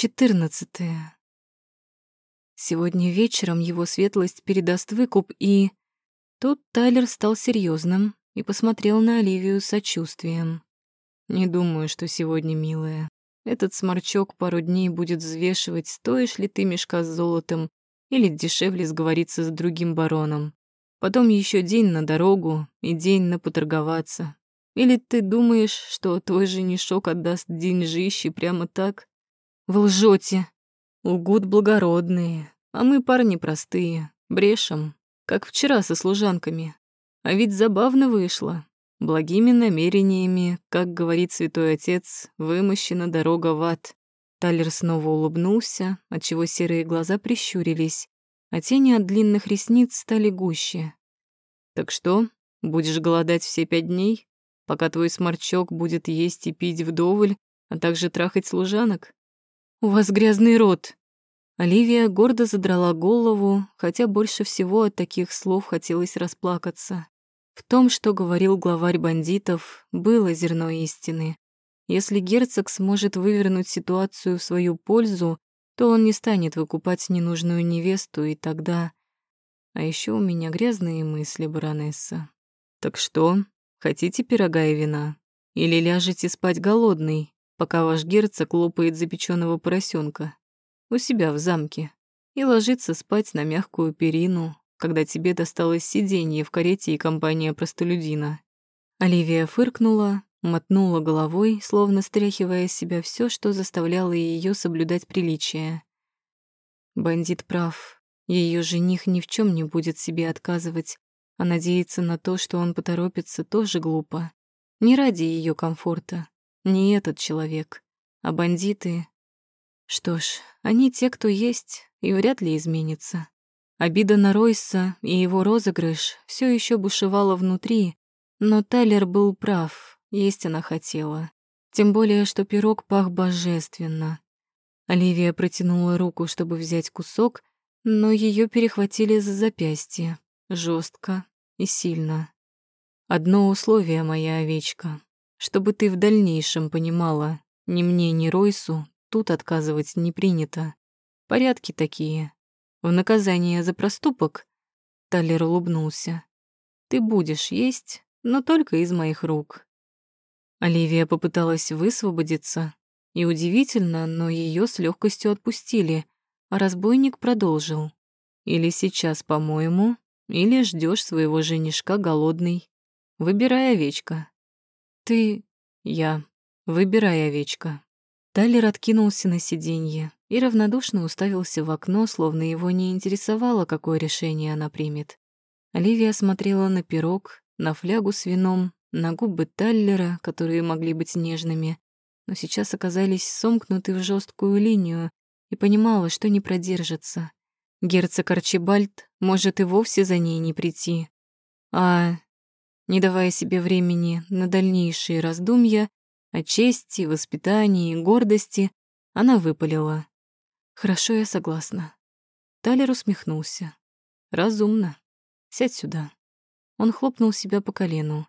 Четырнадцатое. Сегодня вечером его светлость передаст выкуп, и... Тут Тайлер стал серьезным и посмотрел на Оливию с сочувствием. «Не думаю, что сегодня, милая. Этот сморчок пару дней будет взвешивать, стоишь ли ты мешка с золотом или дешевле сговориться с другим бароном. Потом еще день на дорогу и день на поторговаться. Или ты думаешь, что твой женишок отдаст деньжищи прямо так? Вы лжете. Лгут благородные, а мы парни простые, брешем, как вчера со служанками. А ведь забавно вышло. Благими намерениями, как говорит святой отец, вымощена дорога в ад. Талер снова улыбнулся, отчего серые глаза прищурились, а тени от длинных ресниц стали гуще. «Так что, будешь голодать все пять дней, пока твой сморчок будет есть и пить вдоволь, а также трахать служанок? У вас грязный рот!» Оливия гордо задрала голову, хотя больше всего от таких слов хотелось расплакаться. В том, что говорил главарь бандитов, было зерно истины. Если герцог сможет вывернуть ситуацию в свою пользу, то он не станет выкупать ненужную невесту, и тогда... А еще у меня грязные мысли, баронесса. Так что, хотите пирога и вина? Или ляжете спать голодный, пока ваш герцог лопает запеченного поросенка у себя в замке и ложится спать на мягкую перину, когда тебе досталось сиденье в карете и компания простолюдина. Оливия фыркнула, мотнула головой, словно стряхивая с себя все, что заставляло ее соблюдать приличие. Бандит прав. Ее жених ни в чем не будет себе отказывать, а надеяться на то, что он поторопится, тоже глупо. Не ради ее комфорта, не этот человек, а бандиты. Что ж, они те, кто есть, и вряд ли изменится. Обида на Ройса и его розыгрыш все еще бушевала внутри, но Тайлер был прав, есть она хотела. Тем более, что пирог пах божественно. Оливия протянула руку, чтобы взять кусок, но ее перехватили за запястье, жестко и сильно. Одно условие, моя овечка, чтобы ты в дальнейшем понимала, ни мне, ни Ройсу тут отказывать не принято. Порядки такие. В наказание за проступок Талер улыбнулся. Ты будешь есть, но только из моих рук. Оливия попыталась высвободиться, и удивительно, но ее с легкостью отпустили, а разбойник продолжил. Или сейчас, по-моему, или ждешь своего женишка голодный. Выбирай, овечка. Ты... я. Выбирай, овечка. Талер откинулся на сиденье и равнодушно уставился в окно, словно его не интересовало, какое решение она примет. Оливия смотрела на пирог, на флягу с вином, на губы Таллера, которые могли быть нежными, но сейчас оказались сомкнуты в жесткую линию, и понимала, что не продержится. Герцог Арчибальд может и вовсе за ней не прийти. А, не давая себе времени на дальнейшие раздумья, о чести, воспитании, гордости, она выпалила. «Хорошо, я согласна». Талер усмехнулся. «Разумно. Сядь сюда». Он хлопнул себя по колену.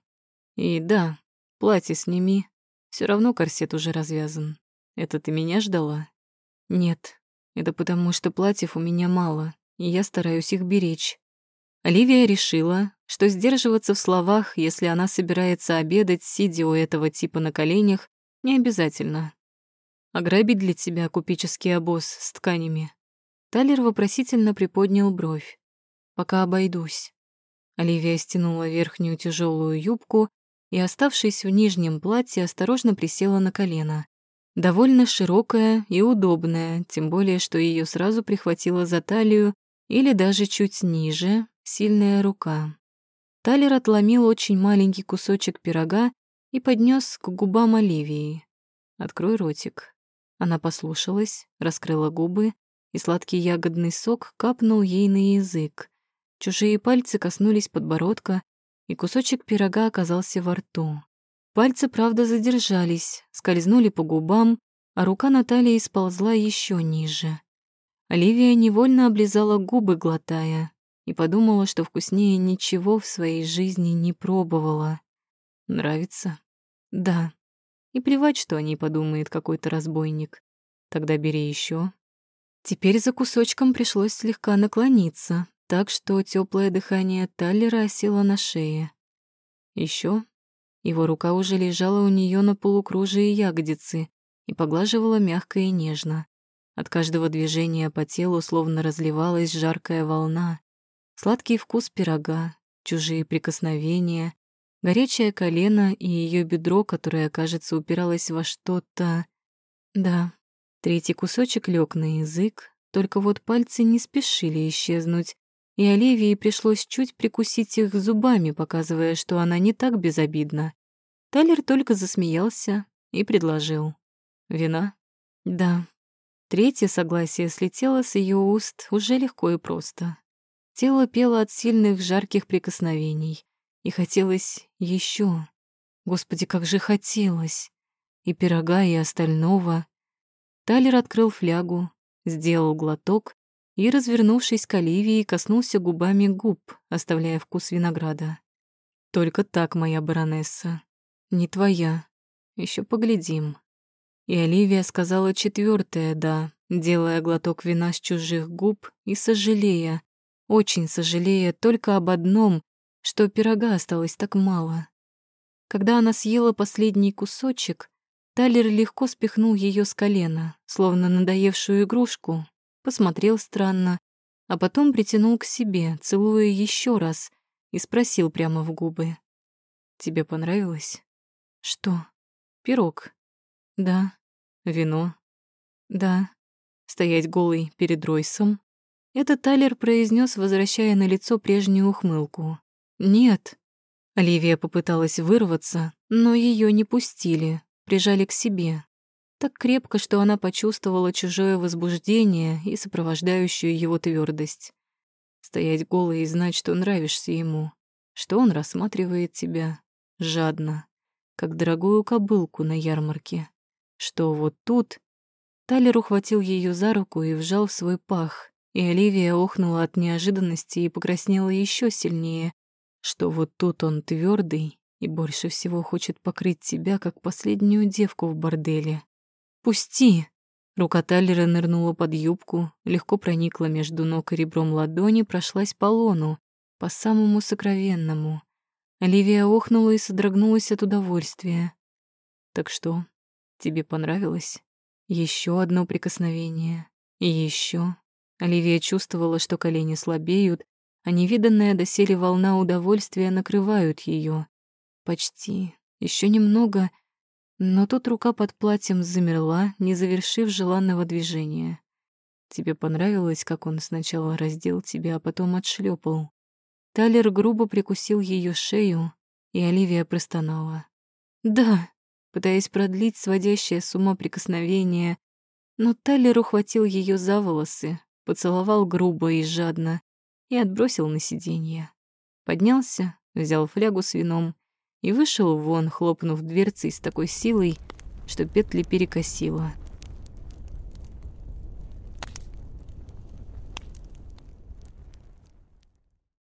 «И да, платье сними. Все равно корсет уже развязан. Это ты меня ждала?» «Нет, это потому, что платьев у меня мало, и я стараюсь их беречь». Оливия решила, что сдерживаться в словах, если она собирается обедать, сидя у этого типа на коленях, не обязательно. Ограбить для тебя купеческий обоз с тканями. Талер вопросительно приподнял бровь. Пока обойдусь. Оливия стянула верхнюю тяжелую юбку и, оставшись в нижнем платье, осторожно присела на колено. Довольно широкая и удобная, тем более, что ее сразу прихватило за талию или даже чуть ниже сильная рука. Талер отломил очень маленький кусочек пирога и поднес к губам Оливии. «Открой ротик». Она послушалась, раскрыла губы, и сладкий ягодный сок капнул ей на язык. Чужие пальцы коснулись подбородка, и кусочек пирога оказался во рту. Пальцы, правда, задержались, скользнули по губам, а рука Натальи сползла еще ниже. Оливия невольно облизала губы, глотая, и подумала, что вкуснее ничего в своей жизни не пробовала. Нравится? Да. И плевать, что о ней подумает какой-то разбойник. Тогда бери еще. Теперь за кусочком пришлось слегка наклониться, так что теплое дыхание Таллера осело на шее. Еще его рука уже лежала у нее на полукружии ягодицы и поглаживала мягко и нежно. От каждого движения по телу словно разливалась жаркая волна. Сладкий вкус пирога, чужие прикосновения, горячее колено и ее бедро, которое, кажется, упиралось во что-то... Да, третий кусочек лег на язык, только вот пальцы не спешили исчезнуть, и Оливии пришлось чуть прикусить их зубами, показывая, что она не так безобидна. Тайлер только засмеялся и предложил. «Вина?» «Да». Третье согласие слетело с ее уст уже легко и просто. Тело пело от сильных жарких прикосновений, и хотелось еще. Господи, как же хотелось! И пирога, и остального. Талер открыл флягу, сделал глоток и, развернувшись к Оливии, коснулся губами губ, оставляя вкус винограда. «Только так, моя баронесса. Не твоя. Еще поглядим». И Оливия сказала четвертое «да», делая глоток вина с чужих губ и сожалея, очень сожалея только об одном, что пирога осталось так мало. Когда она съела последний кусочек, Талер легко спихнул ее с колена, словно надоевшую игрушку, посмотрел странно, а потом притянул к себе, целуя еще раз, и спросил прямо в губы. «Тебе понравилось?» «Что?» «Пирог». «Да». «Вино». «Да». Стоять голый перед Ройсом. Это Талер произнес, возвращая на лицо прежнюю ухмылку. «Нет». Оливия попыталась вырваться, но ее не пустили, прижали к себе, так крепко, что она почувствовала чужое возбуждение и сопровождающую его твердость. Стоять голой и знать, что нравишься ему, что он рассматривает тебя жадно, как дорогую кобылку на ярмарке, что вот тут Талер ухватил ее за руку и вжал в свой пах, и Оливия охнула от неожиданности и покраснела еще сильнее, что вот тут он твердый и больше всего хочет покрыть тебя, как последнюю девку в борделе. «Пусти!» Рука Таллера нырнула под юбку, легко проникла между ног и ребром ладони, прошлась по лону, по самому сокровенному. Оливия охнула и содрогнулась от удовольствия. «Так что, тебе понравилось?» Еще одно прикосновение. И еще. Оливия чувствовала, что колени слабеют, а невиданная доселе волна удовольствия накрывают ее. Почти. Еще немного, но тут рука под платьем замерла, не завершив желанного движения. Тебе понравилось, как он сначала раздел тебя, а потом отшлепал. Талер грубо прикусил ее шею, и Оливия простонала. «Да», пытаясь продлить сводящее с ума прикосновение, но Талер ухватил ее за волосы, поцеловал грубо и жадно и отбросил на сиденье. Поднялся, взял флягу с вином и вышел вон, хлопнув дверцей с такой силой, что петли перекосило.